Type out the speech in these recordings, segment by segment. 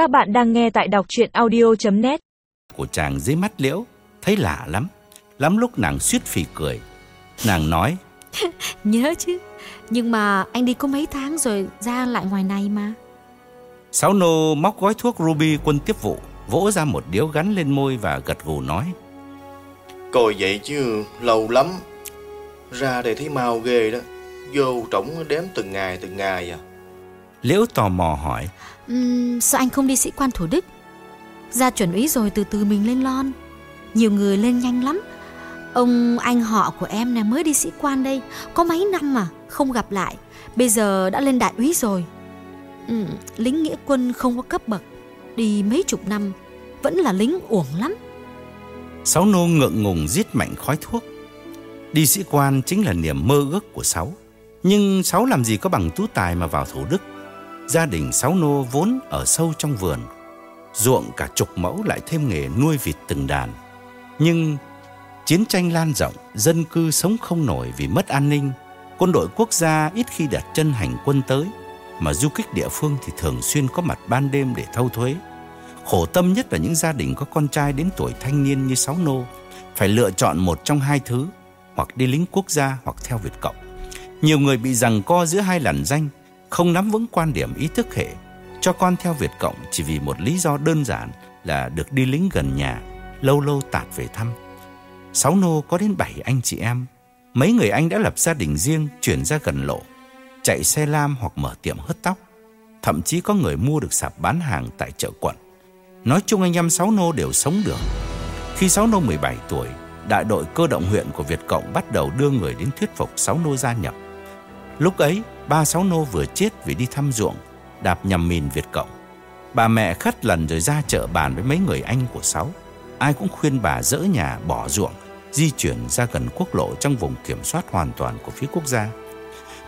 Các bạn đang nghe tại đọc chuyện audio.net Của chàng dưới mắt liễu Thấy lạ lắm. Lắm lúc nàng suýt phì cười. Nàng nói Nhớ chứ Nhưng mà anh đi có mấy tháng rồi ra lại ngoài này mà. Sáu nô móc gói thuốc Ruby quân tiếp vụ Vỗ ra một điếu gắn lên môi và gật gù nói. Coi vậy chứ lâu lắm. Ra đây thấy mau ghê đó. Vô trỏng đếm từng ngày từng ngày à Liễu tò mò hỏi. Ừm, Sao anh không đi sĩ quan Thủ Đức? Ra chuẩn úy rồi từ từ mình lên lon. Nhiều người lên nhanh lắm. Ông anh họ của em này mới đi sĩ quan đây Có mấy năm mà Không gặp lại. Bây giờ đã lên đại úy rồi. Ừm, Lính nghĩa quân không có cấp bậc Đi mấy chục năm Vẫn là lính uổng lắm. Sáu nô ngượng ngùng giết mạnh khói thuốc. Đi sĩ quan chính là niềm mơ ước của Sáu. Nhưng Sáu làm gì có bằng tú tài mà vào Thủ Đức Gia đình Sáu nô vốn ở sâu trong vườn, Ruộng cả chục mẫu lại thêm nghề nuôi vịt từng đàn. Nhưng chiến tranh lan rộng, Dân cư sống không nổi vì mất an ninh, Quân đội quốc gia ít khi đặt chân hành quân tới, Mà du kích địa phương thì thường xuyên có mặt ban đêm để thâu thuế. Khổ tâm nhất là những gia đình có con trai đến tuổi thanh niên như Sáu Nô, Phải lựa chọn một trong hai thứ, Hoặc đi lính quốc gia hoặc theo Việt Cộng. Nhiều người bị giằng co giữa hai làn danh không nắm vững quan điểm ý thức hệ. Cho con theo Việt Cộng chỉ vì một lý do đơn giản Là được đi lính gần nhà, Lâu lâu tạt về thăm. Sáu Nô có đến bảy anh chị em. Mấy người anh đã lập gia đình riêng, Chuyển ra gần lộ, Chạy xe lam hoặc mở tiệm hớt tóc. Thậm chí có người mua được sạp bán hàng tại chợ quận. Nói chung anh em Sáu Nô đều sống được. Khi Sáu Nô 17 tuổi, Đại đội cơ động huyện của Việt Cộng bắt đầu đưa người đến thuyết phục Sáu Nô gia nhập. Lúc ấy, ba Sáu Nô vừa chết vì đi thăm ruộng, Đạp nhầm mìn Việt Cộng. Bà mẹ khất lần rồi ra chợ bàn với mấy người anh của Sáu. Ai cũng khuyên bà dỡ nhà, bỏ ruộng, Di chuyển ra gần quốc lộ trong vùng kiểm soát hoàn toàn của phía quốc gia.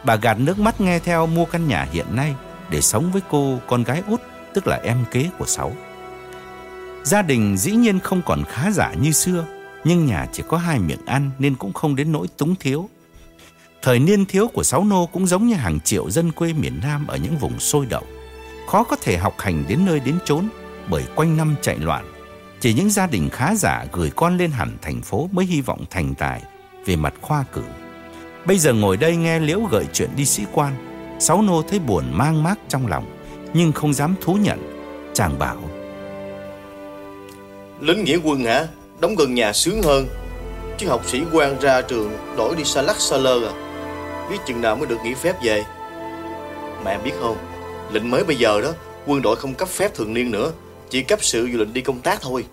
Bà gạt nước mắt nghe theo mua căn nhà hiện nay Để sống với cô con gái út, Tức là em kế của Sáu. Gia đình dĩ nhiên không còn khá giả như xưa, Nhưng nhà chỉ có hai miệng ăn Nên cũng không đến nỗi túng thiếu. Thời niên thiếu của Sáu Nô cũng giống như hàng triệu dân quê miền Nam Ở những vùng sôi động. Khó có thể học hành đến nơi đến chốn Bởi quanh năm chạy loạn. Chỉ những gia đình khá giả gửi con lên hẳn thành phố Mới hy vọng thành tài Về mặt khoa cử. Bây giờ ngồi đây nghe Liễu gợi chuyện đi sĩ quan, Sáu Nô thấy buồn mang mát trong lòng, Nhưng không dám thú nhận. Chàng bảo, Lính nghĩa quân hả? Đóng gần nhà sướng hơn. Chứ học sĩ quan ra trường Đổi đi xa lắc xa lơ à? Biết chừng nào mới được nghỉ phép về. Mà em biết không Lệnh mới bây giờ đó Quân đội không cấp phép thường niên nữa Chỉ cấp sự dù lệnh đi công tác thôi.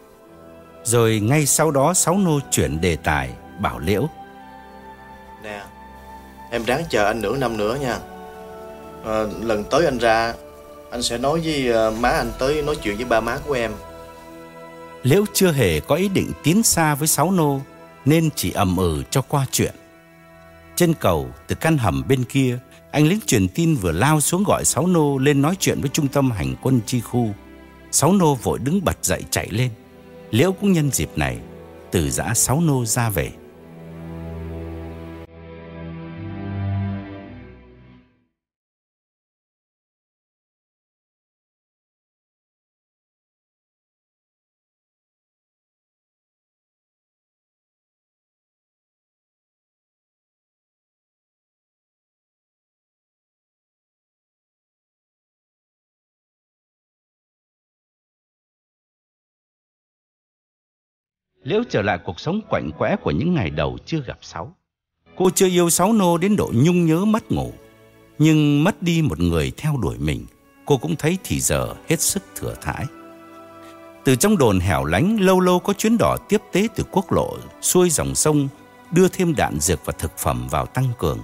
Rồi ngay sau đó Sáu Nô chuyển đề tài Bảo Liễu. Nè Em ráng chờ anh nửa năm nữa nha. À, Lần tới anh ra Anh sẽ nói với à, má anh tới nói chuyện với ba má của em. Liễu chưa hề có ý định tiến xa với Sáu Nô Nên chỉ ầm ừ cho qua chuyện trên cầu từ căn hầm bên kia, Anh lính truyền tin vừa lao xuống gọi Sáu Nô Lên nói chuyện với trung tâm hành quân chi khu. Sáu Nô vội đứng bật dậy chạy lên. Liễu cũng nhân dịp này, Từ giã Sáu Nô ra về. Liễu trở lại cuộc sống quạnh quẽ của những ngày đầu chưa gặp Sáu. Cô chưa yêu Sáu Nô đến độ nhung nhớ mất ngủ. Nhưng mất đi một người theo đuổi mình, cô cũng thấy thì giờ hết sức thừa thãi. Từ trong đồn hẻo lánh, lâu lâu có chuyến đò tiếp tế từ quốc lộ, xuôi dòng sông, đưa thêm đạn dược và thực phẩm vào tăng cường.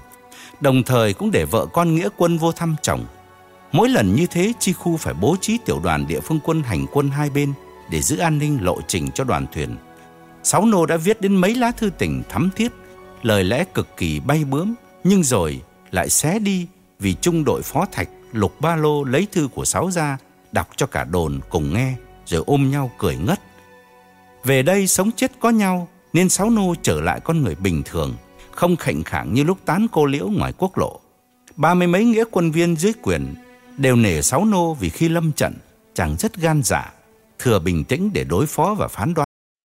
Đồng thời cũng để vợ con nghĩa quân vô thăm chồng. Mỗi lần như thế, chi khu phải bố trí tiểu đoàn địa phương quân hành quân hai bên để giữ an ninh lộ trình cho đoàn thuyền Sáu nô đã viết đến mấy lá thư tình thắm thiết, lời lẽ cực kỳ bay bướm, nhưng rồi lại xé đi vì trung đội phó thạch lục ba lô lấy thư của Sáu ra, đọc cho cả đồn cùng nghe, rồi ôm nhau cười ngất. Về đây sống chết có nhau, nên Sáu nô trở lại con người bình thường, không khệnh khạng như lúc tán cô liễu ngoài quốc lộ. Ba mươi mấy nghĩa quân viên dưới quyền đều nể Sáu nô vì khi lâm trận, chàng rất gan dạ, thừa bình tĩnh để đối phó và phán đoán.